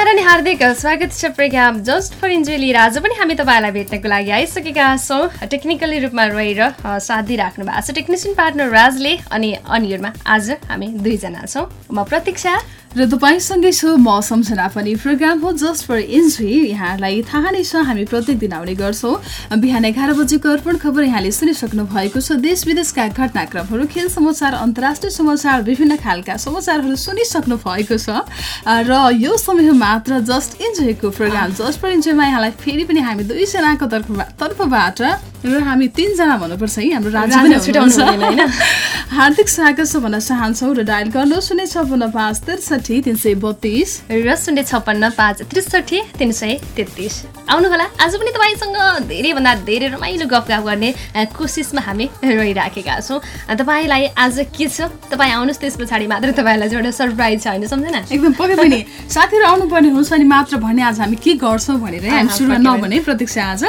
नमस्कार अनि हार्दिक स्वागत छ प्रोग्राम जस्ट फर इन्जोय लिएर आज पनि हामी तपाईँलाई भेट्नको लागि आइसकेका छौँ। टेक्निकली रूपमा रहेर साथ दिइराख्नु भएको छ टेक्निसियन पार्टनर राजले अनि अनियरमा आज हामी दुईजना छौँ। म प्रतीक्षा। र तपाईँसँगै छु म सम्झना पनि प्रोग्राम हो जस्ट फर इन्जोय यहाँलाई थाहा नै छ हामी प्रत्येक दिन आउने गर्छौँ। बिहान एघार बजेको अर्पण खबर यहाँले सुनिसक्नु भएको छ। देश विदेशका घटनाक्रमहरू खेल समाचार अन्तर्राष्ट्रिय समाचार विभिन्न खालका समाचारहरू सुनिसक्नु भएको छ। र यो समय मात्र जस्ट इन्जोयको प्रोग्राम जस्ट फर इन्जोयमा यहाँलाई फेरि पनि हामी दुईजनाको तर्फबाट तर्फबाट र हामी तिनजना भन्नुपर्छ है हाम्रो राज्य हार्दिक स्वागत छ भन्न चाहन्छौँ र डायल गर्नु शून्य छपन्न पाँच त्रिसठी तिन सय बत्तिस। र शून्य छप्पन्न पाँच त्रिसठी तिन सय तेत्तिस। आउनुहोला आज पनि तपाईँसँग धेरैभन्दा धेरै रमाइलो गफगाफ गर्ने कोसिसमा हामी रहिराखेका छौँ। तपाईँलाई आज के छ? तपाईँ आउनुहोस् त्यस पछाडि मात्र तपाईँलाई चाहिँ एउटा सरप्राइज छ होइन सम्झना? एकदम पक्कै पनि। साथीहरू आउनुपर्ने हुन्छ अनि मात्र भने आज हामी के गर्छौँ भनेर हामी सुरुमा नभने प्रतीक्षा आज।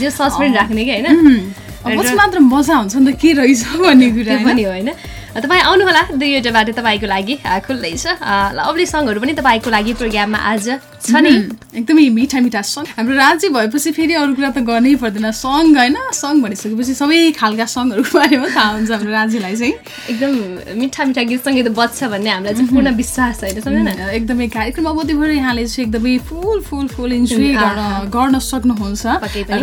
जो सस्पेन्ड राख्ने कि होइन? मात्र मजा हुन्छ नि त के रहेछ भन्ने कुरा पनि हो होइन तपाईँ आउनुहोला दुईवटा बाटो तपाईँको लागि खुल्लै छ। लभली सङहरू पनि तपाईँको लागि प्रोग्राममा आज छ नि? एकदमै मिठा मिठा सङ हाम्रो राज्य भएपछि फेरि अरू कुरा त गर्नै पर्दैन। सङ होइन सङ भनिसकेपछि सबै खालका सङहरूको बारेमा थाहा हुन्छ हाम्रो राज्यलाई चाहिँ। एकदम मिठा मिठा गीत सङ्गीत बज्छ भन्ने हामीलाई चाहिँ पूर्ण विश्वास सम्झना? एकदमै कार्यक्रम अवधिभर यहाँले चाहिँ एकदमै फुल फुल फुल इन्जोय गर्न गर्न सक्नुहुन्छ।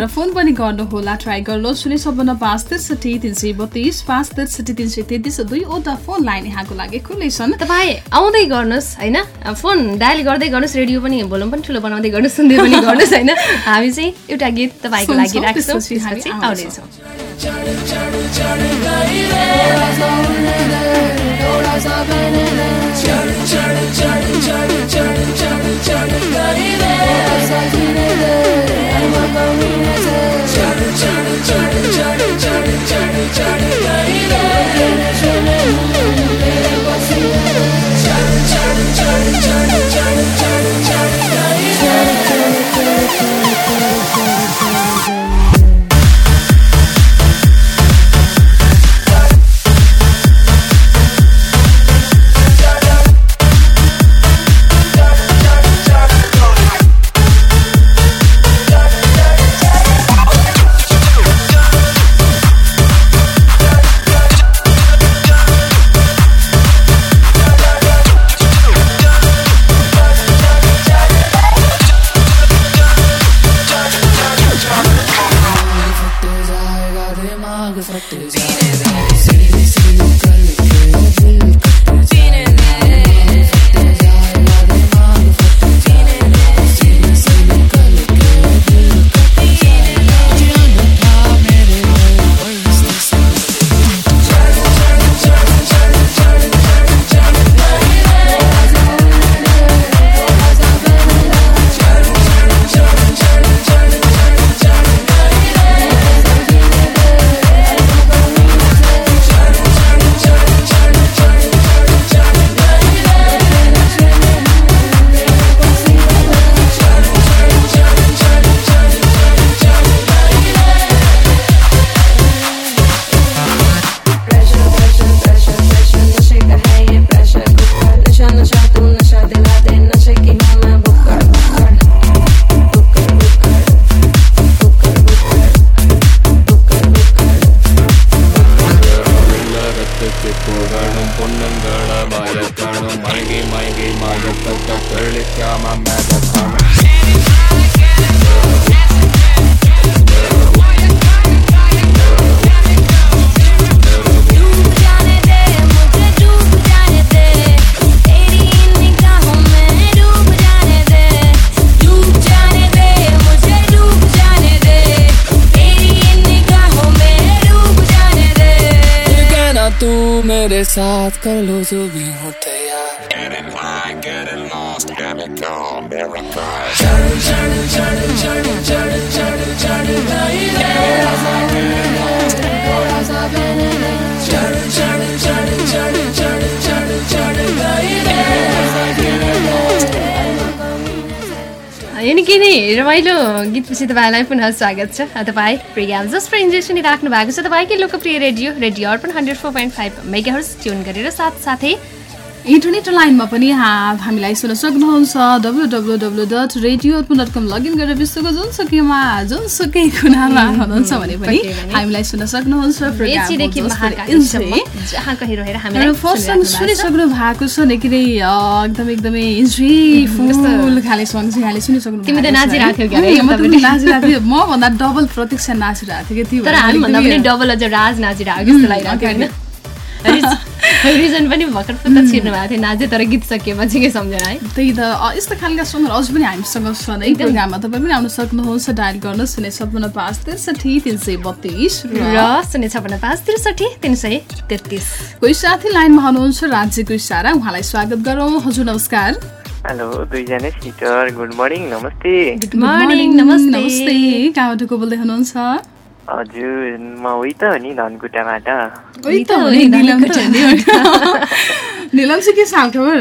र फोन पनि गर्नुहोला ट्राई गर्नुहोस् शून्य सपन्न पाँच त्रिसठी तिन सय बत्तिस पाँच त्रिसठी तिन सय तेत्तिस दुईवटा फोन लाइन यहाँको लागि खुल्लै छन्। तपाईँ आउँदै गर्नुहोस् होइन? फोन डायल गर्दै गर्नुहोस् रेडियो पनि भोलुम पनि ठुलो बनाउँदै गर्नुहोस् सुन्दै पनि गर्नुहोस् होइन हामी चाहिँ एउटा गीत तपाईँको लागि राख्छौँ आउनेछौँ रमाइलो गीतपछि तपाईँलाई पुनः स्वागत छ। तपाईँ प्रोग्राम जस्ट फर सुनिराख्नु भएको छ। तपाईँकै लोकप्रिय radio radio Arpan hundred four point five mega tune गरेर साथसाथै इन्टरनेट लाइनमा पनि हा- हामीलाई सुन्न सक्नुहुन्छ W W W dot radio dot com login गरेर विश्वको जुनसुकैमा जुनसुकै कुनामा हुनुहुन्छ भने पनि। हामीलाई सुन्न सक्नुहुन्छ फर्स्ट। सुनिसक्नु भएको छ निकै अ, एकदम एकदमै इन्ट्री फुल खाले सङ चाहिँ यहाँले सुनिसक्नु। नाचिरहेको थियौ म मभन्दा डबल प्रतीक्षा नाचिरहेको थियो कि त्यो डबल अझ राज नाचिरहेको जस्तो लागिरहेको रिजन पनि भर्खर पुत्त छिर्नु भएको थियो नाचे तर गीत सकिएपछि के सम्झेन है। त्यही त यस्तो खालका सङ्गहरू अझ पनि हामीसँग छन् है प्रोग्राममा। तपाईँ पनि आउन सक्नुहुन्छ डायल गर्न शून्य सपन्न पाँच त्रिसठी तिन सय बत्तिस र शून्य छपन्न पाँच त्रिसठी तिन सय तेत्तिस। कोही साथी लाइनमा हुनुहुन्छ राज्यको इसारा उहाँलाई स्वागत गरौँ। हजुर नमस्कार। हेलो दुईजना सिस्टर गुड मर्निङ नमस्ते। गुड मर्निङ नमस्ते। नमस्ते। कहाँबाट को बोल्दै हुनुहुन्छ? हजुर म उही त हो नि धनकुटाबाट निलम चाहिँ के छ हालखबर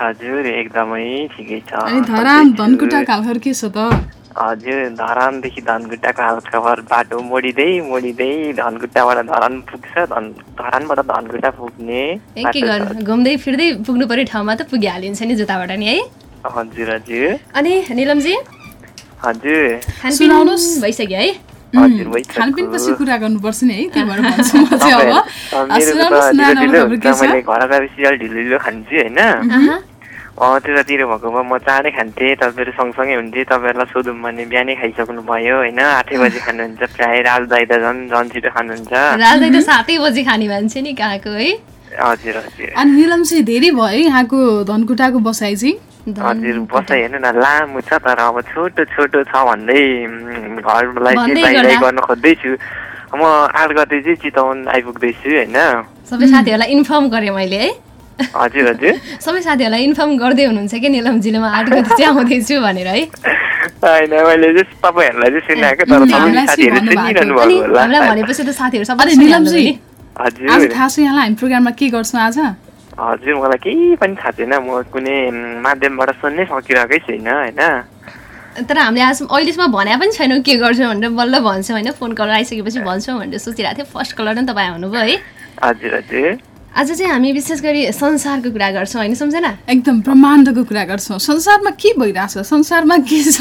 हजुर एकदमै ठिकै छ अनि धरान धनकुटा हालखबर के छ त हजुर धरानदेखि धनकुटाको हालखबर बाटो मोडिँदै मोडिँदै धनकुटाबाट धरान पुग्छ धन धरानबाट धनकुटा पुग्ने घुम्दै फिर्दै पुग्नु पर्ने ठाउँमा त पुगिहालिन्छ नि जुत्ताबाट नि है हजुर हजुर अनि निलमजी हजुर। भइसक्यो है भइसक्यो। खानपिनपछि कुरा गर्नुपर्छ नि है त्यही भएर भन्छु म चाहिँ अब। तपाईँ- अ, मेरो सुनाउनुहोस् त न ढिलो ढिलो। नम्बर के हुन्छ छ? मैले घर गएर सिरियल ढिलो ढिलो खान्छु होइन। आहा, अँ त्यतातिर भएको भए म चाँडै खान्थेँ तपाईँहरू सँगसँगै हुन्थे तपाईँहरूलाई सोधौँ भने बिहानै खाइसक्नु भयो होइन। आठै बजी खानुहुन्छ प्रायः राज दाइ त झन् झन् छिटो खानुहुन्छ। राजै त सातै बजी खाने मान्छे नि कहाँको है? हजुर हजुर। अनि निलम चाहिँ धेरै भयो यहाँको धनकुटाको बसाइ चाहिँ। हजुर बसाइ हेर्नु न लामो छ तर अब छोटो छोटो छ भन्दै घरलाई चाहिँ। गर्न खोज्दैछु म आठ गते चाहिँ चितवन आइपुग्दैछु होइन सबै साथीहरूलाई इन्फर्म गरेँ मैले है हजुर हजुर सबै साथीहरूलाई इन्फर्म गर्दै हुनुहुन्छ कि निलमजीले म आठ गति चाहिँ आउँदैछु भनेर है होइन मैले चाहिँ तपाईँहरूलाई चाहिँ सुनाएको तर सबै साथीहरू। सुनिरहनु भएको होला भनेपछि त साथीहरू सबै निलमजी हजुर थाहा छ यहाँलाई हामी प्रोग्राममा के गर्छौँ आज हजुर मलाई केही पनि थाहा छैन। म कुनै माध्यमबाट सुन्नै सकिरहेकै छैन होइन? तर हामीले आज अहिलेसम्म भने पनि छैनौँ के गर्छौँ भनेर बल्ल भन्छौँ होइन? फोन कलर आइसकेपछि भन्छौँ भनेर सोचिरहेको थिएँ फर्स्ट कलर नै तपाईँ आउनुभयो है? हजुर हजुर। आज चाहिँ हामी विशेष गरी संसारको कुरा गर्छौँ होइन सम्झेन? एकदम ब्रह्माण्डको कुरा गर्छौँ। संसारमा के भइरहेछ? संसारमा के छ?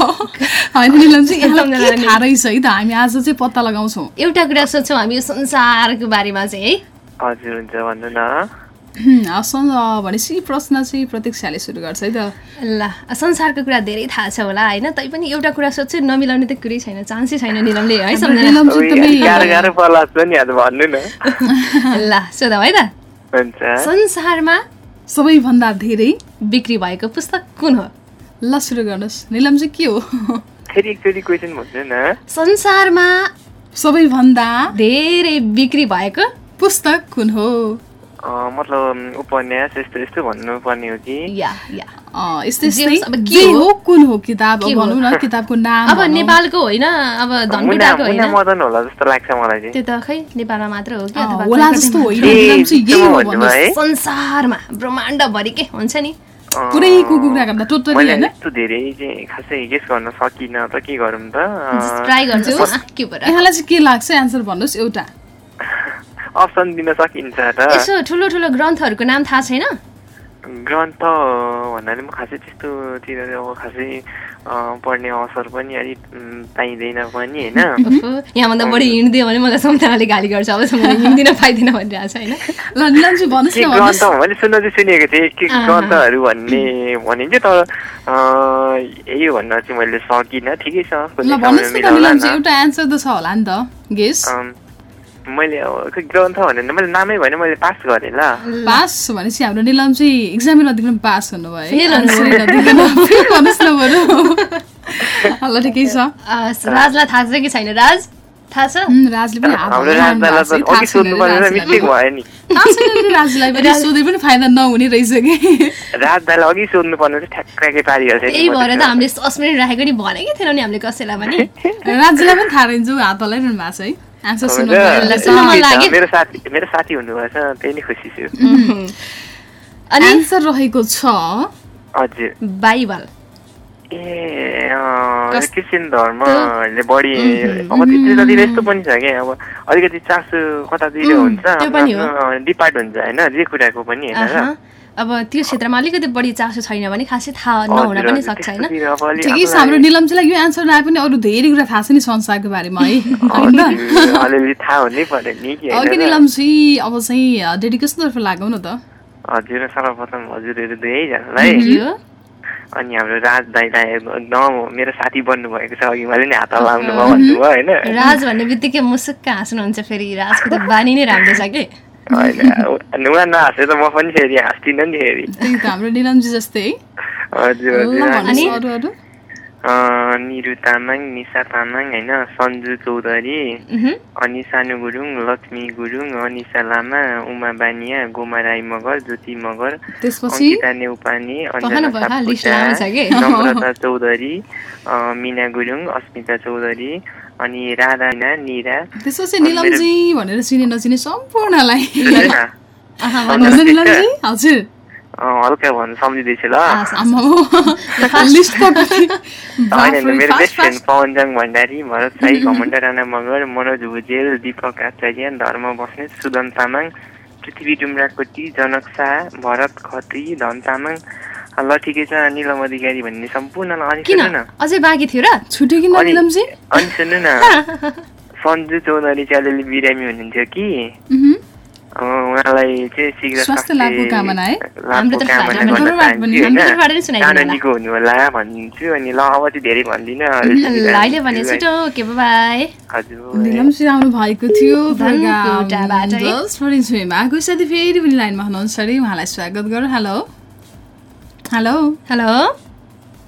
होइन निलम चाहिँ यहाँलाई के थाहा रहेछ है त हामी आज चाहिँ पत्ता लगाउँछौँ। एउटा कुरा सोध्छौँ हामी यो संसारको बारेमा चाहिँ है? हजुर हुन्छ भन्नु न। भनेपछि प्रश्न चाहिँ प्रतीक्षाले सुरु गर्छ है त। ल संसारको कुरा धेरै थाहा छ होला होइन? तैपनि एउटा कुरा सोध्छु नमिलाउने त कुरै छैन चान्सै छैन निलमले है सम्झेन? निलम उही, चाहिँ एकदमै गाह्रो गाह्रो पर्ला जस्तो नि आज भन्नु न। ल सोधौँ है त। संसारमा सबैभन्दा धेरै बिक्री भएको पुस्तक कुन हो? ल सुरु गर्नुहोस्। निलम चाहिँ के हो? फेरि एकचोटि क्वेसन भन्नु न। संसारमा सबैभन्दा धेरै बिक्री भएको पुस्तक कुन हो? मतलब उपन्यास यस्तो यस्तो भन्नुपर्ने हो कि? यस्तै यस्तै अब हो? हो कुन हो किताब? के अब हो? भनौँ न किताबको नाम अब भनौँ। नेपालको होइन अब मुना धनकुटाको होइन। मुना मदन होला जस्तो लाग्छ मलाई चाहिँ। त्यो त खै नेपालमा मात्र हो कि? अँ, अथवा होला कलकत्तामा? जस्तो होइन। ए, निलम चाहिँ यही हो त्यस्तो भन्नुभयो है? भन्नुहोस् संसारमा ब्रह्माण्डभरि के हुन्छ नि। अँ, पुरै कुकुर गर्दा टोटली मैले होइन। यस्तो धेरै चाहिँ खासै गेस गर्न सकिनँ त के गरौँ त? अँ, ट्राई गर्छु जोस्। आ, के भएर यहाँलाई चाहिँ के लाग्छ? एन्सर भन्नुहोस् एउटा। अप्सन दिन सकिन्छ त यसो ठुलो ठुलो ग्रन्थहरूको नाम थाहा छैन? ग्रन्थ भन्नाले म खासै त्यस्तोतिर अब खासै पढ्ने अवसर पनि अलिक पाइँदैन पनि होइन? यहाँभन्दा बढी हिँड्दियो भने मलाई सम्झनाले गाली गर्छ। अब हिँड्दिन पाइँदिन भनिरहेको छ होइन? के ग्रन्थ? मैले सुन्न चाहिँ सुनेको थिएँ के। ग्रन्थहरू भन्ने भनिन्थ्यो तर यही भन्न चाहिँ मैले सकिनँ। ठिकै छ एउटा एन्सर त छ होला नि त गेस। मैले ग्रन्थ भनेर मैले नामै भने मैले पास गरेँ ल पास भनेपछि हाम्रो निलम चाहिँ इक्जामै नदिकन पास हुनुभयो ठिकै छ। राजलाई थाहा छ कि छैन? राज थाहा छ? उम्, राजले पनि राजलाई पनि सोधे पनि फाइदा नहुने रहेछ कि। राज दाइलाई अघि सोध्नु पर्ने चाहिँ ठ्याक्कै पारिहाल्छ त्यही भएर त हामीले सस्पेन्ड राखेको नि भनेकै थिएनौँ नि हामीले कसैलाई पनि। राज्यलाई पनि थाहा रहन्छ हात हल्लाइरहनु भएको छ है। मेरो साथी मेरो साथी हुनुभएछ त्यही नै खुसी छु। अनि रहेको छ हजुर। बाइबल। ए? क्रिस्चियन धर्मले बढी अब त्यतातिर यस्तो पनि छ क्या अब अलिकति चासो कतातिर हुन्छ। डिपार्ट हुन्छ होइन जे कुराको पनि होइन अब त्यो क्षेत्रमा अलिकति बढी चासो छैन भने खासै थाहा नहुन पनि सक्छ होइन। ठिकै छ हाम्रो निलमजीलाई यो एन्सर आए पनि अरू धेरै कुरा थाहा छ नि संसारको बारेमा है। होइन? हजुर, अलिअलि थाहा हुनै पर्यो नि कि होइन अघि र? निलमजी अब चाहिँ डेडिकेसनतर्फ लागौँ न त। हजुर सर्वप्रथम हजुरहरू दुवैजनालाई अनि हाम्रो राज दाईलाई एकदम मेरो साथी बन्नु भएको छ अघि मैले नि हात लाउनु भयो भन्नुभयो होइन। राज भन्ने बित्तिकै मुसुक्क हाँस्नुहुन्छ फेरि राजको त बानी नै राम्रो छ कि। होइन नहाँसे त म पनि फेरि हाँस्दिनँ नि फेरि त्यही त हाम्रो निलमजी जस्तै है हजुर ल हजुर भन्नुहोस् अनि? अरू अरू अँ, निरु तामाङ निशा तामाङ होइन सन्जु चौधरी। अनि सानु गुरुङ लक्ष्मी गुरुङ अनिसा लामा उमा बानिया गोमा राई मगर ज्योति मगर अङ्किता नेउपाने अञ्जना चौधरी मिना गुरुङ अस्मिता चौधरी अनि राधा निरा। त्यसपछि निलमजी भनेर चिने नचिने सम्पूर्णलाई। हजुर। हल्का भन्नु सम्झिँदैछु ल। मेरो बेस्ट फ्रेन्ड। पवनजङ भण्डारी भरत साई घमण्ड राणा मगर मनोज भुजेल दीपक आचार्य धर्म बस्नेत सुदन तामाङ पृथ्वी डुम्राकोटी जनक शाह भरत खत्री धन तामाङ ल ठिकै छ निलम अधिकारी भन्ने सम्पूर्णलाई अनि किन? सुन्नु न। अझै बाँकी थियो र? छुट्यो किन निलमजी अनि सुन्नु न। सन्जु चौधरी चाहिँ अलिअलि बिरामी हुनुहुन्थ्यो कि? उहाँलाई चाहिँ शीघ्र हुनु होला भन्छु अनि ल अब चाहिँ धेरै भन्दिनँ। ल अहिले भने छिटो के बाई हजुर। निलमजी आउनु भएको थियो धनकुटाबाट है। प्रोग्राम कोही साथी फेरि पनि लाइनमा हुनुहुन्छ अरे उहाँलाई स्वागत गरौँ। हेलो। हेलो हेलो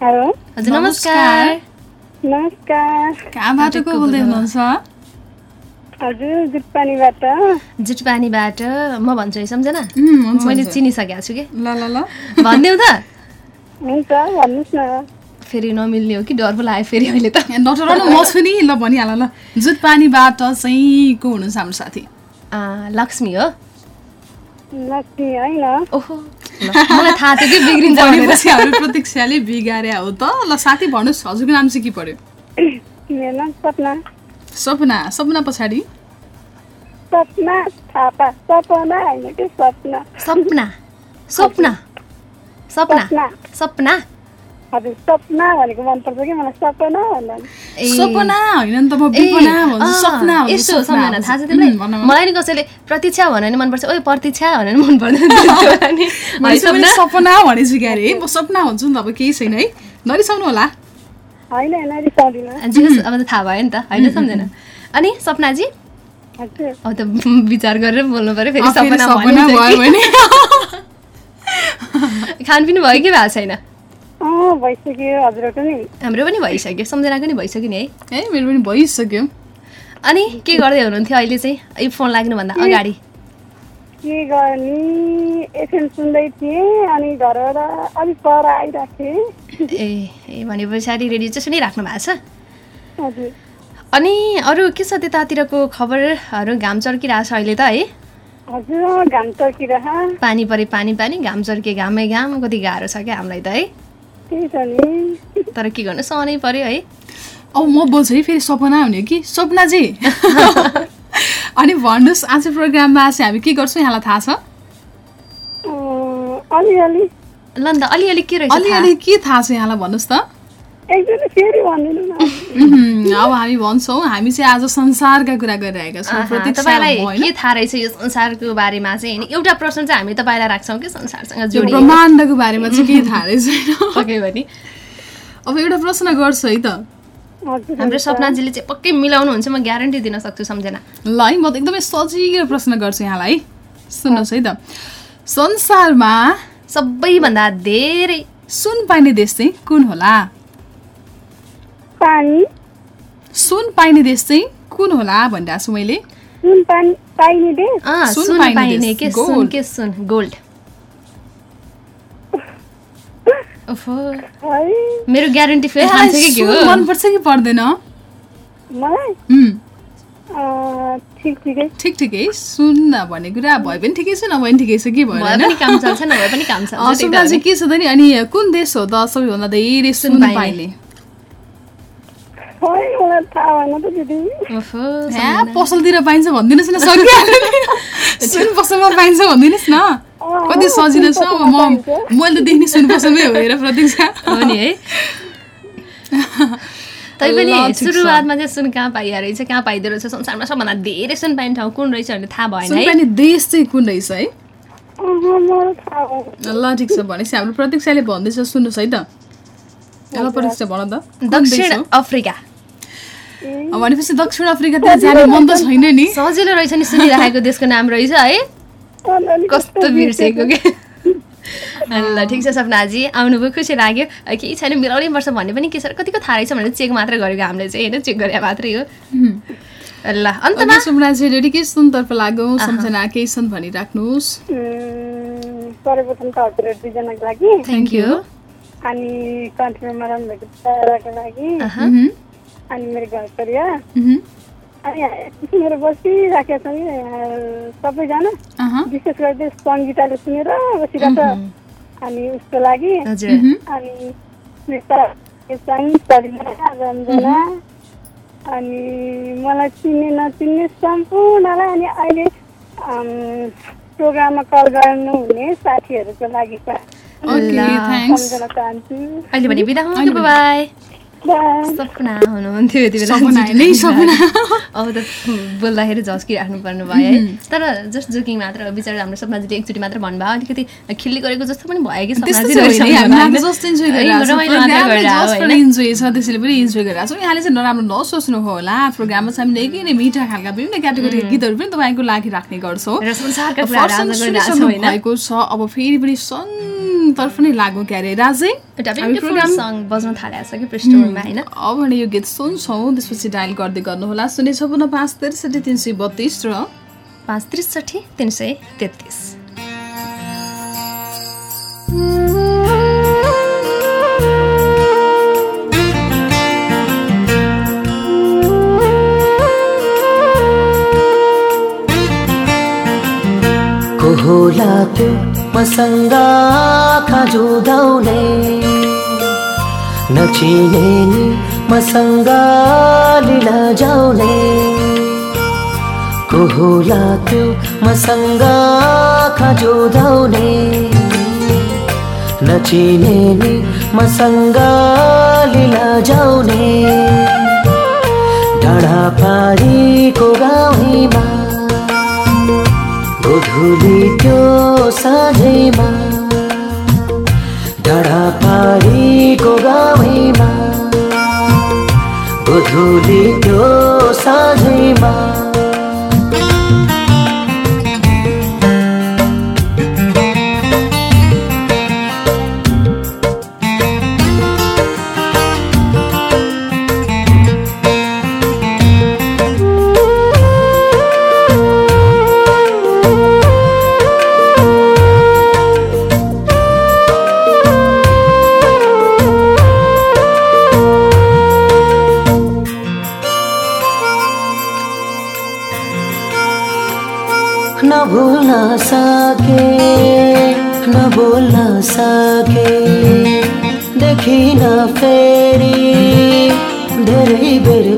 हेलो हजुर नमस्कार. नमस्कार. कहाँबाट को बोल्दै हुनुहुन्छ? हजुर जुटपानीबाट। जुटपानीबाट म भन्छु है सम्झना? मैले। चिनिसकेको छु कि? ल ल ल। भनिदेऊ त। हुन्छ भन्नुहोस् न। फेरि नमिल्ने हो कि? डर पो लाग्यो फेरि अहिले त। ए, डक्टर न म छु नि ल भनिहाल ल। जुत पानीबाट चाहिँ को हुनुहुन्छ हाम्रो साथी। लक्ष्मी हो? लक्ष्मी होइन ओहो। मलाई थाहा थियो कि बिग्रिन्छ भनेपछि हाम्रो प्रतीक्षाले बिगारे हो त। ल साथी भन्नुहोस् हजुरको नाम चाहिँ के पर्यो मेरो नाम सपना। सपना सपना पछाडि? सपना थापा सपना होइन कि सपना? सपना सपना सपना सपना। सपना। हजुर सपना भनेको मनपर्छ कि मलाई सपना होइन नि त म विपना भन्छु सपना यसो सम्झना। थाहा छ तिमीलाई भन, भन। मलाई नि कसैले प्रतीक्षा भनेर नि मनपर्छ ओइ प्रतीक्षा भनेर नि मन पर्दैन सपना? भनेछु क्यारे है म सपना भन्छु नि त अब केही छैन है नरिसाउनु होला होइन अब त थाहा भयो नि त होइन सम्झना अनि सपनाजी अब त विचार गरेर बोल्नु पर्यो फेरि सपना भने। खानपिन भयो कि भएको छैन भइसक्यो हाम्रो पनि भइसक्यो सम्झनाको नि भइसक्यो नि है है मेरो पनि भइसक्यो अनि के गर्दै हुनुहुन्थ्यो अहिले चाहिँ यो फोन लाग्नुभन्दा अगाडि के गर्ने एफएम सुन्दै थिएँ अनि घरबाट अलिक पर आइरहेको थिएँ ए ए भने पछाडि रेडियो चाहिँ सुनिराख्नु भएको छ हजुर अनि अरू के छ त्यतातिरको खबरहरू घाम चर्किरहेको छ अहिले त है हजुर घाम चर्किरह पानी परे पानी पानी घाम चर्के घामै घाम कति गाह्रो छ क्या हामीलाई त है तर के गर्नु सहनै पर्यो है। अब म बोल्छु है फेरि सपना हुने कि? सपनाजी। अनि भन्नुहोस् आज प्रोग्राममा चाहिँ हामी के गर्छौँ यहाँलाई थाहा छ? ल अलिअलि के रहेछ? अलिअलि के थाहा छ यहाँलाई भन्नुहोस् त। अब हामी भन्छौँ हामी चाहिँ आज संसारका कुरा गरिरहेका छौँ तपाईँलाई के थाहा रहेछ यो संसारको बारेमा चाहिँ? होइन एउटा प्रश्न चाहिँ हामी तपाईँलाई राख्छौँ कि संसारसँग ब्रह्माण्डको बारेमा चाहिँ के थाहा रहेछ? पक्कै पनि अब एउटा प्रश्न गर्छु है त। हाम्रो सपनाजीले चाहिँ पक्कै मिलाउनुहुन्छ म ग्यारेन्टी दिन सक्छु सम्झना। ल है म त एकदमै सजिलो प्रश्न गर्छु यहाँलाई। है सुन्नुहोस् है त। संसारमा सबैभन्दा धेरै सुन पाइने देश चाहिँ कुन होला? पानी। सुन पाइने देश चाहिँ कुन होला भनिरहेको छु मैले? सुन पानी पाइने दे अँ, सुन पाइने देश, के सुन। के सुन गोल्ड मेरो ग्यारेन्टी फेरि हाल्छ कि के सुन हो मनपर्छ कि पर्दैन? मलाई? ठिक ठिकै। ठिक ठिकै। सुन भन्ने कुरा भए पनि ठिकै छ नभए पनि ठिकै छ कि भए भएन पनि काम चल्छ नभए पनि काम चल्छ त्यही त सुब्बा हो चाहिँ नि। के छ त नि अनि कुन देश हो त सबैभन्दा धेरै सुन सुन पाइने। पसलतिर पाइन्छ भनिदिनुहोस् न सकिहाल्यो नि। सुन पसलमा पाइन्छ भनिदिनुहोस् न। कति सजिलो छ। अब म मैले त देख्ने सुन्नु पसलमै हो हेर प्रतीक्षा हो नि है। तै पनि ल, ठिक छ। सुरुवातमा चाहिँ सुन कहाँ पाइया रहेछ कहाँ पाइँदो रहेछ? संसारमा सबभन्दा धेरै सुन पाइने ठाउँ कुन रहेछ भन्ने थाहा भएन है। देश चाहिँ कुन रहेछ है। ल ठिक छ भनेपछि हाम्रो प्रतीक्षाले भन्दैछ सुन्नुहोस् है त। ल प्रतीक्षा भन त। दक्षिण? अफ्रिका। भनेपछि दक्षिण अफ्रिकातिर जाने मन त छैन नि। सजिलो रहेछ नि सुनिरहेको देशको नाम रहेछ है। कस्तो बिर्सेको। के? ल ठिक छ सपनाजी आउनुभयो खुसी लाग्यो। केही छैन मिलाउनै पर्छ भन्ने पनि के छ कतिको थाहा रहेछ भनेर चेक मात्र गरेको हामीले चाहिँ होइन? चेक गरे मात्रै हो। ल अन्तमा अघि सुमना चाहिँ डेडिकेसनतर्फ लाग्यो सम्झना केही छन् भनिराख्नुहोस्। उम्, सर्वप्रथम त हजुर दुईजनाको लागि। थ्याङ्क यू अनि रहनुभएको लागि। अनि मेरो घर परिवार अनि सुनेर बसिराखेका छौँ सबैजना विशेष गरी सङ्गीताले सुनेर बसिरहेको छ अनि उसको लागि अनि रञ्जना अनि मलाई चिन्ने नचिन्ने सम्पूर्णलाई अनि अहिले प्रोग्राममा कल गर्नुहुने साथीहरूको लागि सम्झन चाहन्छु सपना हुनुहुन्थ्यो यति बेला बोल्दाखेरि झस्किराख्नु पर्नु भयो है। तर जस्ट जोकिङ मात्र बिचरा हाम्रो सपनाजीले एकचोटि मात्र भन्नुभयो। अलिकति खिल्ली गरेको जस्तो पनि भयो कि त्यसैले पनि इन्जोय गरिरहेको छौँ। यहाँले चाहिँ नराम्रो नसोच्नु होला। प्रोग्राममा चाहिँ हामीले निकै नै मिठा खालका विभिन्न क्याटेगोरीका गीतहरू पनि तपाईँको लागि राख्ने गर्छौँ? भएको छ। अब फेरि पनि सनतर्फ नै लागु क्यारे राजै प्रोग्राम सङ बज्न थालेको छ कि पृष्ठभूमिमा होइन अब भने यो गीत सुन्छौँ त्यसपछि डायल गर्दै गर्नुहोला। शून्य छपन्न पाँच त्रिसठी तिन सय बत्तिस र पाँच त्रिसठी तिन सय तेत्तिस। को होला त्यो मसँग खाजुदाउने नचिने मसँग लिन जाउने को होला त्यो मसँग खाजुदाउने। नचिने नि मसँग लिन जाउने डाँडा पारीको गाउँमा। गोधुली त्यो साँझैमा डाँडा पारीको गाउँमा गोधुली त्यो साँझैमा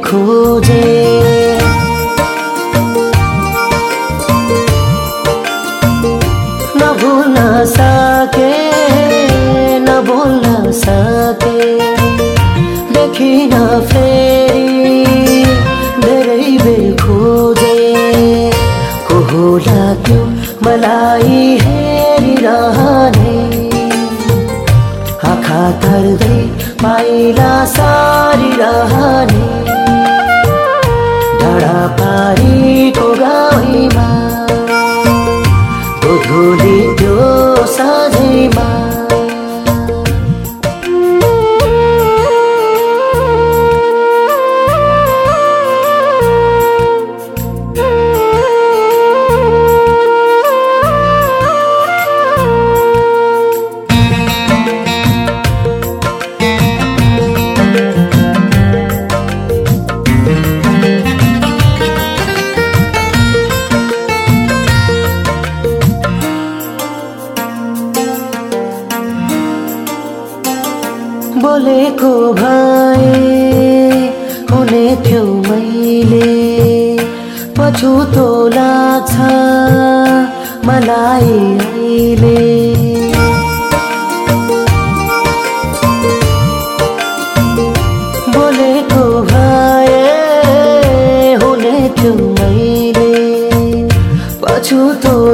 खोजे न भुल्न सके न बोल्न सके देखिन फेरि धेरै बेर खोजे को होला त्यो मलाई हेरिरहने आँखा तर्दै पाइला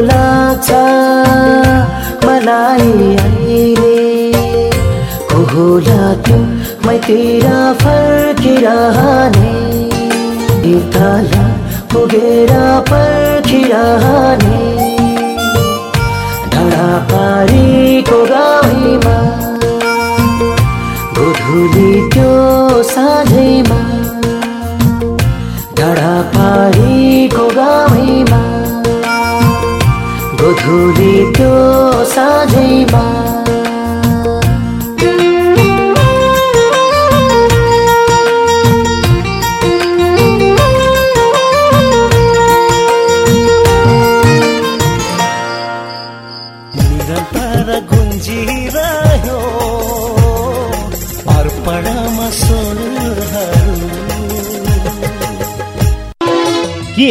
लाग्छ मलाई अहिले को लाग्यो मैतिर फर्किरहने तल पुगेर पर्खिरहने ढडा पारीको गाउँमा गोधुली त्यो साँझैमा पारी पारीको गोधुली त्यो साँझैमा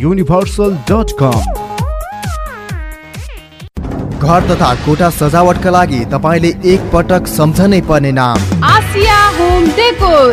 universal dot com घर तथा कोठा सजावटका लागि तपाईँले एक पटक सम्झनै पर्ने नाम। Asia home decor.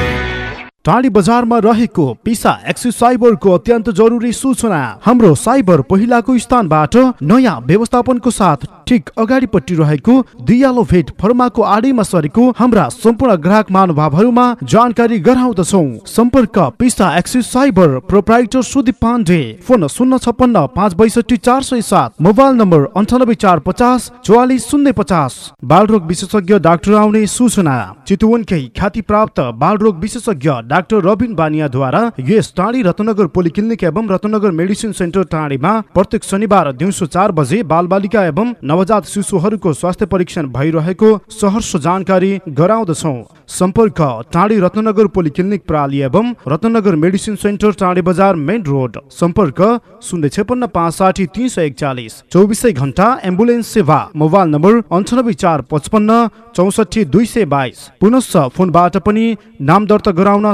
टाढी बजारमा रहेको पिसा एक्सिस साइबरको अत्यन्त जरुरी सूचना। हाम्रो साइबर पहिलाको स्थानबाट नयाँ व्यवस्थापनको साथ ठिक अगाडिपट्टि रहेको दियालो भेट फर्माको आडैमा सरेको हाम्रा सम्पूर्ण ग्राहक महानुभावहरूमा जानकारी गराउँदछौ। सम्पर्क पिसा axis cyber proprietor Sudip Pandey. Phone शून्य छप्पन्न पाँच बैसठी चार सय सात। मोबाइल नम्बर अन्ठानब्बे चार पचास चौवालिस शून्य पचास। बालरोग विशेषज्ञ डाक्टर आउने सूचना। चितवनकै ख्याति प्राप्त बालरोग विशेषज्ञ डाक्टर रबिन बानियाद्वारा यस टाढी रत्नगर पोलिक्लिनिक एवं रत्नगर मेडिसिन सेन्टर टाढीमा प्रत्येक शनिबार दिउँसो चार बजे बालबालिका एवं नवजात शिशुहरूको स्वास्थ्य परीक्षण भइरहेको सहर्ष जानकारी गराउँदछौ। सम्पर्क टाढी रत्नगर पोलिक्लिनिक प्राली एवं रत्नगर मेडिसिन सेन्टर टाढी बजार मेन रोड। सम्पर्क शून्य छपन्न पाँच साठी तिन सय एकचालिस। चौबिसै घन्टा एम्बुलेन्स सेवा। मोबाइल नम्बर अन्ठानब्बे चार पचपन्न चौसठी दुई सय बाइस। पुनश्च फोनबाट पनि नाम दर्ता गराउन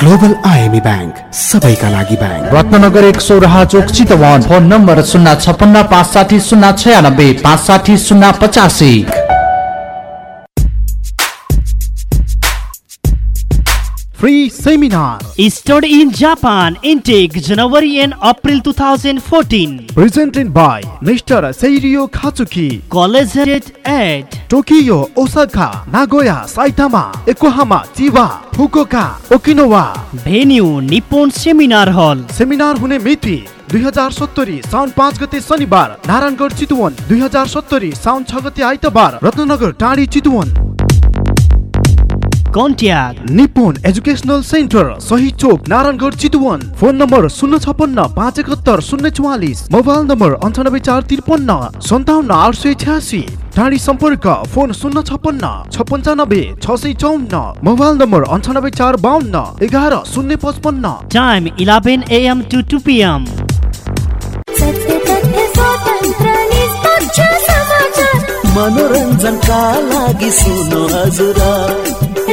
ग्लोबल आइएमई ब्याङ्क सबैका लागि ब्याङ्क। रत्नगर एक सौराहा चोक चितवन फोन नम्बर शून्य छपन्न पाँच साठी शून्य छयानब्बे पाँच साठी शून्य पचासी। Free seminar. Study in Japan. Intake January and April 2014. Presented by Mr. Seirio Katsuki. College at Tokyo, Osaka, Nagoya, Saitama, Yokohama, Chiba, Fukuoka, Okinawa. Venue Nippon Seminar Hall. Seminar हुने मिति दुई हजार सत्तरी साउन पाँच गते शनिबार नारायणगढ चितवन दुई हजार सत्तरी साउन छ गते आइतबार रत्नगर टाढी Chitwan Contact Nipun educational centre सही चोक नारायणगढ चितवन। फोन नम्बर शून्य छपन्न पाँच एकहत्तर शून्य चौवालिस। मोबाइल नम्बर अन्ठानब्बे चार त्रिपन्न सन्ताउन्न आठ सय छ्यासी। टाढी सम्पर्क फोन शून्य छपन्न छ पन्चानब्बे छ सय चौन्न मोबाइल नम्बर अन्ठानब्बे चार बाहन्न एघार शून्य पचपन्न। Time 11 a.m. to 2 p.m. मनोरञ्जनका लागि सुन्नु हजुर।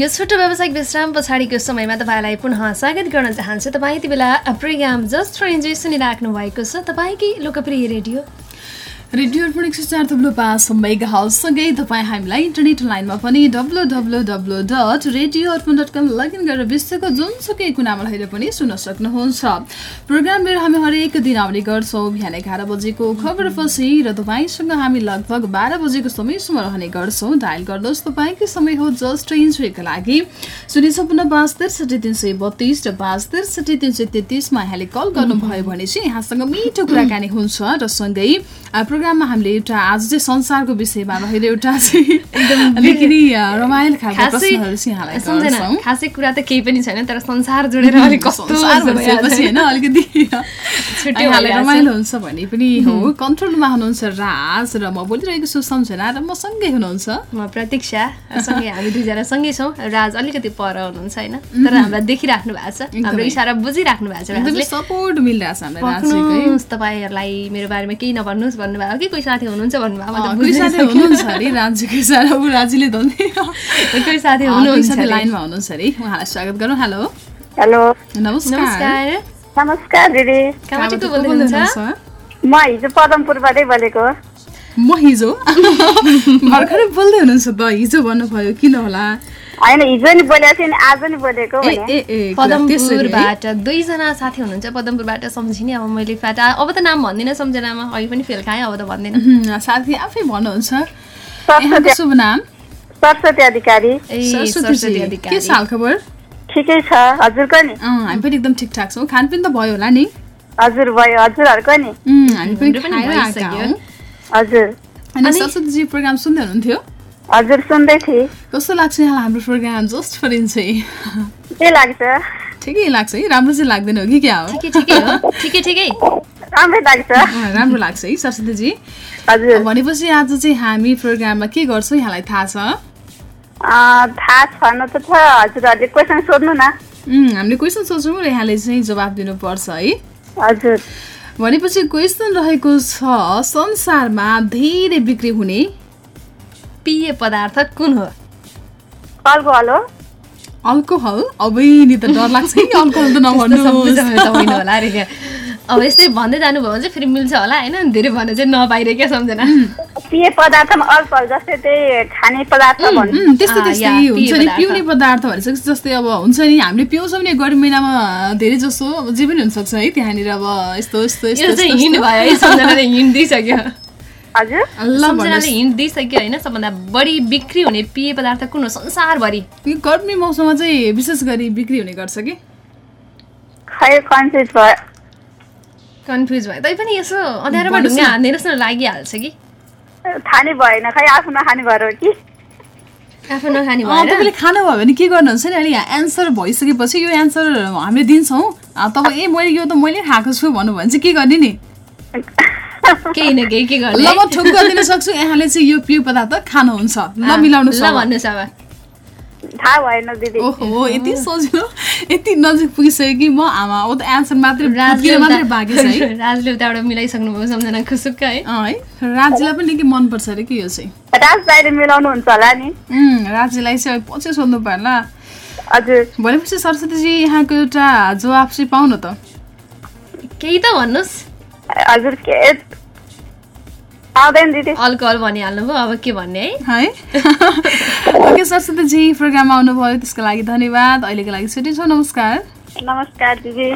यो छोटो व्यावसायिक विश्राम पछाडिको समयमा तपाईँलाई पुनः स्वागत गर्न चाहन्छु। तपाईँ यति बेला प्रोग्राम जस्ट फर इन्जोय सुनिराख्नु भएको छ। तपाईँकै लोकप्रिय रेडियो रेडियो अर्पण एक सय चार थुप्रो पाँच मेगा हाउससँगै तपाईँ हामीलाई इन्टरनेट लाइनमा पनि W W W dot radio Arpan dot com login गरेर विश्वको जुनसुकै कुनामा रहेर पनि सुन्न सक्नुहुन्छ। प्रोग्राम लिएर हामी हरेक दिन आउने गर्छौँ। बिहान एघार बजेको खबरपछि र तपाईँसँग हामी लगभग बाह्र बजेको समयसम्म रहने गर्छौँ। डायल गर्नुहोस् तपाईँकै समय हो जस्ट इन्जोयको लागि। शून्य छपन्न पाँच त्रिसठी तिन सय बत्तिस र पाँच त्रिसठी तिन सय तेत्तिसमा यहाँले कल गर्नुभयो भने चाहिँ यहाँसँग मिठो कुराकानी हुन्छ र सँगै प्रोग्राममा हामीले एउटा आज चाहिँ संसारको विषयमा रहेर एउटा चाहिँ अलिकति आ, रमाइलो खालको खासै कुरा त केही पनि छैन तर संसार जोडेर अलिक होइन अलिकति। रमाइलो हुन्छ भन्ने पनि हो कन्ट्रोलमा हुनुहुन्छ राज र म बोलिरहेको छु सम्झना र म सँगै हुनुहुन्छ। म प्रतीक्षा सँगै हामी दुईजना सँगै छौँ राज अलिकति पर हुनुहुन्छ होइन तर हामीलाई देखिराख्नु भएको छ हाम्रो। इसारा बुझिराख्नु भएको छ हामीलाई तपाईँहरूलाई मेरो बारेमा केही नभन्नुहोस् भन्नुभयो कि कोही साथी हुनुहुन्छ भन्नुभयो म त अँ, कोही साथी। हुनुहुन्छ अरे राजीको इसारा ऊ राजीले धन्दै कोही साथी हुनुहुन्छ। लाइनमा हुनुहुन्छ अरे। उहाँलाई स्वागत गरौँ। हेलो। हेलो। नमस्कार। नमस्कार। नमस्कार दिदी। कहाँबाट हुनुहुन्छ? म हिजो पदमपुरबाटै बोलेको। म हिजो? भर्खरै बोल्दै हुनुहुन्छ त हिजो भन्नुभयो किन होला? होइन हिजो नि बोलेको थिएँ नि आज नि बोलेको? पदमपुरबाट दुईजना साथी हुनुहुन्छ पदमपुरबाट सम्झिने अब मैले फ्याट अब त नाम भन्दिनँ सम्झनामा अहिले पनि फेल खाएँ अब त भन्दिनँ। साथी आफै भन्नुहुन्छ। शुभ नाम? सरस्वती अधिकारी। के साल खबर? ठिकै छ हजुरको नि? अँ, हामी पनि एकदम ठिकठाक छौँ। खानपिन त भयो होला नि? हजुर भयो। हजुरहरूको नि? हामी पनि हजुर। अनि सरस्वतीजी प्रोग्राम सुन्दै हुनुहुन्थ्यो? हजुर सुन्दै थिएँ कस्तो लाग्छ यहाँलाई हाम्रो प्रोग्राम? जस्ट फर चाहिँ के लाग्छ? ठिकै लाग्छ है। राम्रो चाहिँ लाग्दैन हो कि क्या हो? ठिकै ठिकै हो। ठिकै ठिकै। राम्रै लाग्छ। राम्रो लाग्छ है सरस्वतीजी। हजुर। भनेपछि आज चाहिँ हामी प्रोग्राममा के गर्छौँ यहाँलाई थाहा छ? अँ, थाहा छैन त छ। हजुरहरूले क्वेसन सोध्नु न। हामीले क्वेसन सोच्छौँ र यहाँले चाहिँ जवाब दिनुपर्छ है। हजुर। भनेपछि क्वेसन रहेको छ संसारमा धेरै बिक्री हुने पेय पदार्थ कुन हो? कलको हलो अल्कोहल? अबै नि त डर लाग्छ है अल्कोहल त नभन्नु। होला अरे क्या। अब यस्तै भन्दै जानुभयो भने चाहिँ फेरि मिल्छ होला होइन? धेरै भन्नु चाहिँ नपाइरहेको क्या सम्झना। पेय पदार्थमा अल्प जस्तै त्यही खाने पदार्थ त्यस्तै त्यस्तै हुन्छ नि। पिउने पदार्थ भनिसकेपछि जस्तै अब हुन्छ नि हामीले पिउँछौँ नि गर्मी महिनामा धेरै जसो अब जे पनि हुनसक्छ है त्यहाँनिर अब यस्तो यस्तो हिँड भयो है सम्झनाले हिँड दिइसक्यो हजुर ल सम्झनाले हिँड दिइसक्यो होइन सबभन्दा बढी बिक्री हुने पेय पदार्थ कुन हो? संसारभरि। यो गर्मी मौसममा चाहिँ विशेष गरी बिक्री हुने गर्छ कि? खै कन्फ्युज भयो। कन्फ्युज भयो। तैपनि यसो अँध्यारोमा ढुङ्गा न। हान्दैन जस्तो लागिहाल्छ कि? थाहा नै भएन खै आफू नखाने भएर हो कि? आफू नखाने भएर? तपाईँले खानुभयो भने के गर्नुहुन्छ नि? अहिले यहाँ एन्सर भइसकेपछि यो एन्सर हामीले दिन्छौँ। तपाईँ ए मैले यो त मैले खाएको छु भन्नुभयो भने चाहिँ के गर्ने नि? केही न केही के ल गर्ने म ठोक्क दिन सक्छु यहाँले चाहिँ यो पेय पदार्थ खानुहुन्छ। ल अँ, मिलाउनुहोस् ल। भन्नुहोस् अब थाहा भएन दिदी। ओहो यति सजिलो यति नजिक पुगिसक्यो कि म आमा अब त एन्सर मात्रै राजले मात्रै बाँकी छ है। राजले उताबाट मिलाइसक्नु भयो सम्झना खुसुक्क है। अँ है राज्यलाई पनि निकै मनपर्छ अरे कि यो चाहिँ। राज दाइले मिलाउनु हुन्छ होला नि? राज्यलाई चाहिँ पछि सोध्नु पर्ला। हजुर। भनेपछि सरस्वतीजी यहाँको एउटा जवाब चाहिँ पाउनु त। केही त भन्नुहोस्। हजुर के? अल्कोहल भनिहाल्नु भयो अब के भन्ने है? है? ओके सरस्वतीजी प्रोग्राम आउनुभयो त्यसको लागि धन्यवाद। अहिलेको लागि छुट्टी छ नमस्कार। नमस्कार दिदी।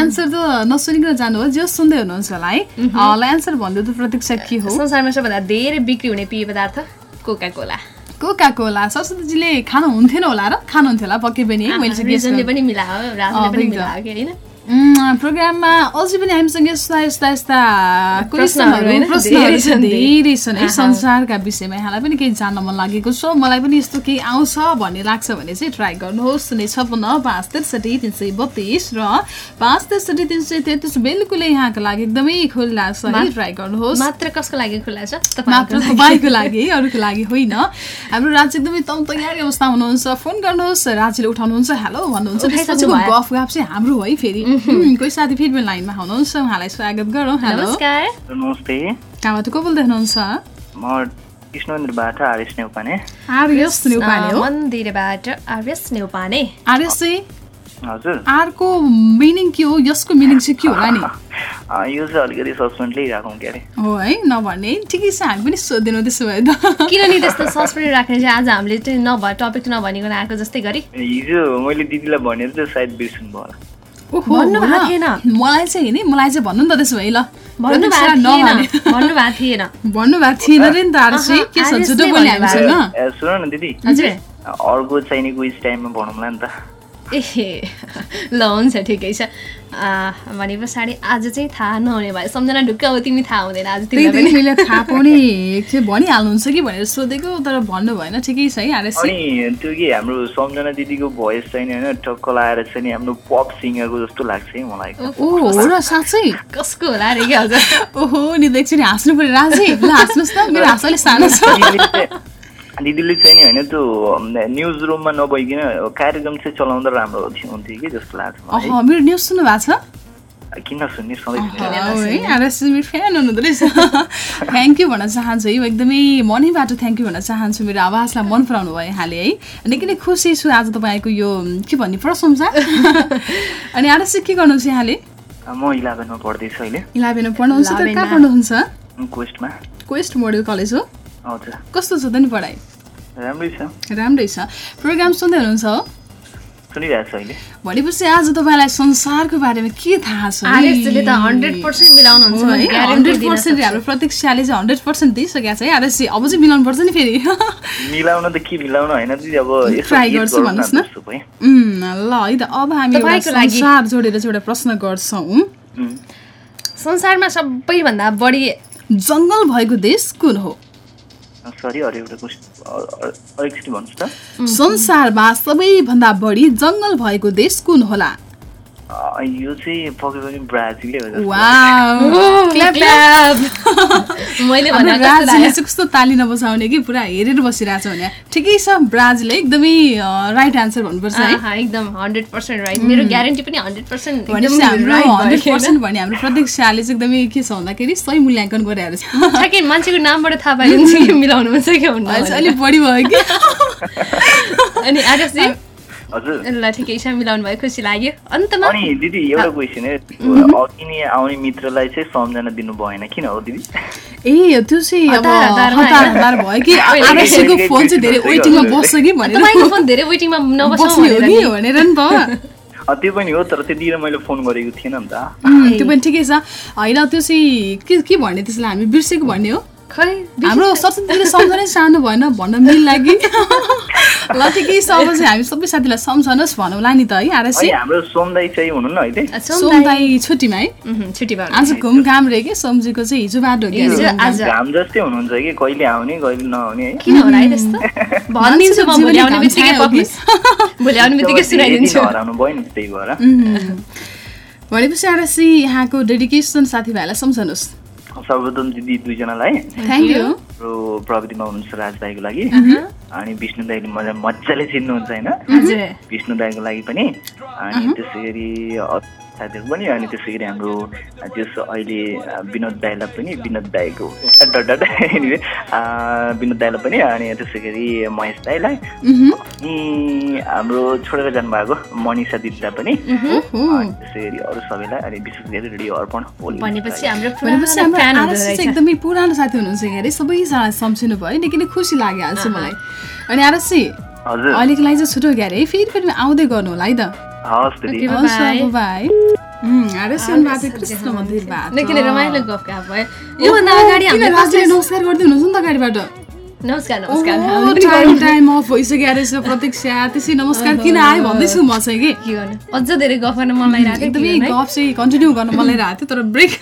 एन्सर त नसुनिकन जानु हो जो सुन्दै हुनुहुन्छ होला है। ल एन्सर भनिदियो त प्रतीक्षा के हो? संसारमा सबभन्दा धेरै बिक्री हुने पेय पदार्थ कोका कोला कोका कोला सरस्वतीजीले खानुहुन्थेन होला र? खानुहुन्थ्यो होला पक्कै पनि है? मैले चाहिँ। पनि मिलायो होइन? प्रोग्राममा अझै पनि हामीसँग यस्ता यस्ता यस्ता क्वेसनहरू? प्रश्नहरू धेरै छन्, धेरै छन् है। संसारका विषयमा यहाँलाई पनि केही जान्न मन लागेको छ मलाई पनि यस्तो केही आउँछ भन्ने लाग्छ भने चाहिँ ट्राई गर्नुहोस् शून्य छपन्न पाँच त्रिसठी तिन सय बत्तिस र पाँच त्रिसठी तिन सय तेत्तिस बिल्कुलै यहाँको लागि एकदमै खुल्ला छ है ट्राई गर्नुहोस् मात्र कसको लागि खुल्ला छ मात्र तपाईँको लागि है अरूको लागि होइन हाम्रो राज्य एकदमै तयारी अवस्था हुनुहुन्छ फोन गर्नुहोस् राज्यले उठाउनुहुन्छ हेलो भन्नुहुन्छ। गफ गफ चाहिँ हाम्रो है फेरि कोही साथी फेरि पनि लाइनमा हुनुहुन्छ उहाँलाई स्वागत गरौँ। हेलो। नमस्कार। नमस्ते। कहाँबाट को बोल्दै हुनुहुन्छ? म कृष्णेन्द्रबाट आर्यस नेउपाने। आर्यस नेउपाने हो। मन्दिरबाट आर्यस नेउपाने। आर्यस चाहिँ हजुर। आरको मिनिङ के हो? यसको मिनिङ चाहिँ के होला नि? यो चाहिँ अलिकति के अरे। हो है नभन्ने ठिकै छ हामी पनि सोधिदिनु त्यसो भए त। किन नि त्यस्तो सस्पेन्ड राख्ने चाहिँ आज हामीले चाहिँ नभए टपिक नभनिकन आएको जस्तै गरी। हिजो मैले दिदीलाई भनेर चाहिँ सायद बिर्सनु भयो होला। मलाई चाहिँ नि मलाई चाहिँ भन्नु नि त त्यसो भए ल। भन्नु प्रतीक्षा भएको थिएन। नभने। भन्नु भएको थिएन। भन्नु भएको थिएन रे नि त आरसी। अहँ, के छ झुटो बोल्ने भन्नुभएको। हामीसँग? ए, सुन न दिदी। हजुर। अर्को चाहिने क्विज टाइममा भनौँला नि त। ए ल हुन्छ ठिकै छ। आ, भने पछाडि आज चाहिँ थाहा नहुने भयो सम्झना ढुक्क हो तिमी थाहा हुँदैन आज तिमीलाई थाहा पाउने चाहिँ भनिहाल्नुहुन्छ कि भनेर सोधेको तर भन्नु भएन ठिकै छ है आरसी अनि त्यो कि हाम्रो सम्झना दिदीको भोइस चाहिँ होइन टक्क लाएर चाहिँ नि हाम्रो पप सिङ्गरको जस्तो लाग्छ है मलाई। ओ हो र साँच्चै। कसको होला अरे क्या हजुर ओहो नि देख्छु नि हाँस्नु पऱ्यो राजी ल हाँस्नुहोस् त मेरो हाँस अलिक सानो छ। दिदीले चाहिँ- नि होइन त्यो न्युज रुममा नभइकन कार्यक्रम चाहिँ चलाउँदा राम्रो थियो हुन्थ्यो कि जस्तो लाग्छ मेरो न्युज सुन्नु भएको छ? किन सुन्ने? सधैँ फ्यान हुनुहुँदो रहेछ। थ्याङ्क यू भन्न चाहन्छु है एकदमै मनैबाट थ्याङ्क यू भन्न चाहन्छु। मेरो आवाजलाई मन पराउनु भयो यहाँले है। निकै नै खुसी छु आज तपाईँको यो के भन्ने प्रशंसा? अनि आरसी के गर्नुहुन्छ यहाँले? म इलेभेनमा पढ्दैछु अहिले। इलेभेनमा पढ्नुहुन्छ त कहाँ। पढ्नुहुन्छ? क्वेस्टमा क्वेस्ट मोडल कलेज हो। हजुर। कस्तो छ त नि पढाइ? राम्रै छ। राम्रै छ। प्रोग्राम सुन्दै हुनुहुन्छ हो? भनेपछि आज तपाईँलाई संसारको बारेमा के थाहा छ आरएसले त 100% मिलाउनुहुन्छ, म guarantee हन्ड्रेड दिन पर्सेन्ट सक्छु। हाम्रो प्रतीक्षाले चाहिँ हन्ड्रेड पर्सेन्ट दिइसकेको छ है। आरएससी अब चाहिँ मिलाउनु पर्छ नि फेरि। मिलाउन त के मिलाउन होइन guess गर्छु गरौँ भन्नुहोस् न। ल है त अब हामी एउटा तपाईँको लागि- संसार जोडेर चाहिँ एउटा प्रश्न गर्छौँ। संसारमा सबैभन्दा बढी जङ्गल भएको देश कुन हो? संसारमा सबैभन्दा बढी जङ्गल भएको देश कुन होला? यो चाहिँ पक्कै पनि ब्राजिलै हो। चाहिँ कस्तो ताली नबसाउने कि पुरा हेरेर बसिरहेको छ भने। ठिकै छ ब्राजिल है एकदमै राइट आन्सर भन्नुपर्छ है। आहा, एकदम हन्ड्रेड पर्सेन्ट राइट मेरो ग्यारेन्टी पनि हन्ड्रेड पर्सेन्ट भनेपछि हाम्रो हन्ड्रेड पर्सेन्ट भने हाम्रो प्रतीक्षाले चाहिँ एकदमै के छ भन्दाखेरि सही मूल्याङ्कन गरेर छ। ठ्याक्कै मान्छेको नामबाट थाहा पाइन्छ कि मिलाउनुहुन्छ कि अहिले चाहिँ बढी भयो कि? अनि आकाशजी हजुर ल ठिकै छ मिलाउनु भयो खुसी लाग्यो। अन्तमा अनि दिदी एउटा क्वेसन अघि नै आउने मित्रलाई चाहिँ सम्झना दिनु भएन किन हो दिदी? ए त्यो चाहिँ अब हतार हतार भयो कि आरसीको फोन चाहिँ धेरै वेटिङमा। बस्छ कि भनेर। तपाईँको फोन धेरै वेटिङमा नबस्नु बस्ने हो कि नि। भनेर नि त। अ, त्यो पनि हो तर त्यतिखेर मैले फोन गरेको थिएन नि त। त्यो पनि ठिकै छ। होइन त्यो चाहिँ के के भन्ने त्यसलाई हामी बिर्सेको भन्ने हो। खै हाम्रो सरस्वतीले सम्झनै सानो भएन भन्न मिल्ला कि ल ठिकै छ अब चाहिँ हामी सबै साथीलाई सम्झनुहोस् भनौँला नि त है आरसी। अनि हाम्रो सोमदाई चाहिँ हुनुहुन्न है त्यही। सोमदाई छुट्टीमा है? छुट्टीमा आज घुमघाम रे के? सम्झेको चाहिँ हिजो बाटो के घुमघाम। घाम जस्तै हुनुहुन्छ कि? कहिले आउने कहिले नआउने है? किन होला है त्यस्तो? भनिदिन्छु म भोलि आउने बित्तिकै भोलि आउने बित्तिकै सुनाइदिन्छु। हराउनु भयो नि त्यही भएर. भनेपछि आरसी यहाँको डेडिकेसन साथीभाइलाई सम्झनुहोस्। सर्वप्रथम दिदी दुईजनालाई। प्रविधिमा हुनुहुन्छ राज दाईको लागि। Mhm. अनि विष्णु दाईले मजा मजाले चिन्नुहुन्छ होइन। विष्णु दाईको लागि पनि। अनि त्यसै गरी साथीहरू पनि अनि त्यसै गरी हाम्रो जस अहिले विनोद दाईलाई पनि विनोद दाईको विनोद दाईलाई पनि अनि त्यसै गरी महेश दाईलाई अनि हाम्रो छोडेर जानुभएको मनिषा दिदीलाई पनि अनि त्यसै गरी अरू सबैलाई अनि विशेष गरी रेडियो अर्पण भनेपछि हाम्रो एकदमै पुरानो साथी हुनुहुन्छ यहाँ अरे सबैजना सम्झिनु भयो। निकै नै खुसी लागिहाल्छ मलाई। अनि आरसी हजुर। अहिलेको लागि चाहिँ छुट्यो क्यारे फेरि फेरि आउँदै गर्नु होला है त? हवस् दिदी हवस्, बाई कृष्ण मन्दिरबाट निकै रमाइलो भयो योभन्दा अगाडि हामीले नमस्कार गरिदिनु हुन्छ नि त गाडीबाट नमस्कार नमस्कार ओहो, हामी पनि टाइम गरौँ। टाइम अफ भइसक्यो रहेछ प्रतीक्षा त्यसै नमस्कार किन आयो भन्दैछु म चाहिँ कि के गर्नु अझ धेरै गफ गर्न मन लागिरहेको एकदमै गफ चाहिँ कन्टिन्यू गर्नु मन लागिरहेको थियो तर ब्रेक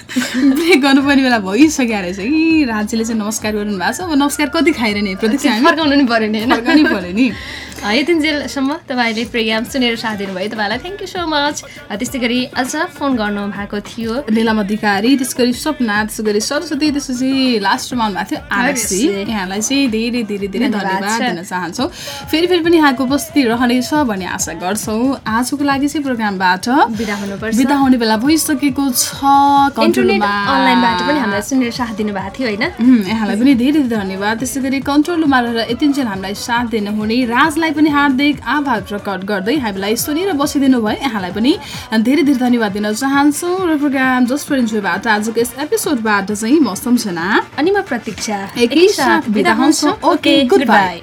ब्रेक गर्नुपर्ने बेला भइसक्यो रहेछ कि राज्यले चाहिँ नमस्कार गर्नु भएको छ अब नमस्कार कति खाइरहने प्रतीक्षा फर्काउनु नि पऱ्यो नि होइन? फर्काउनै पऱ्यो नि अ, यतिन्जेलसम्म तपाईँले प्रोग्राम सुनेर साथ दिनुभयो तपाईँलाई। थ्याङ्क यू सो मच त्यस्तै गरी अझ फोन गर्नु भएको थियो। निलम अधिकारी त्यस गरी स्वप्ना त्यसै गरी सरस्वती त्यसपछि लास्टमा भएको थियो आरसी। यहाँलाई चाहिँ धेरै धेरै धेरै धन्यवाद। दिन चाहन्छौँ। फेरि फेरि पनि यहाँको उपस्थिति रहनेछ भन्ने आशा गर्छौँ। आजको लागि चाहिँ प्रोग्रामबाट बिदा हुनुपर्छ। बिदा हुने बेला भइसकेको छ अनलाइनबाट पनि हामीलाई सुनेर साथ दिनुभएको थियो होइन? यहाँलाई पनि धेरै धेरै धन्यवाद। त्यसै गरी कन्ट्रोलमा रहेर यतिन्जेल हामीलाई साथ दिनुहुने। राजलाई पनि हार्दिक आभार प्रकट गर्दै हामीलाई सुनेर बसिदिनु भयो यहाँलाई पनि धेरै धेरै धन्यवाद दिन चाहन्छु र प्रोग्राम जस्ट फर इन्जोयबाट आजको यस एपिसोडबाट चाहिँ म सम्झना। अनि म प्रतीक्षा। एकैसाथ बिदा हुन्छौँ। ओके गुड बाई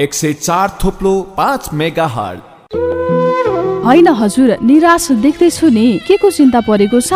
एक सय चार थोप्लो पाँच मेगा हट होइन हजुर निराश देख्दैछु नि के को चिन्ता परेको छ?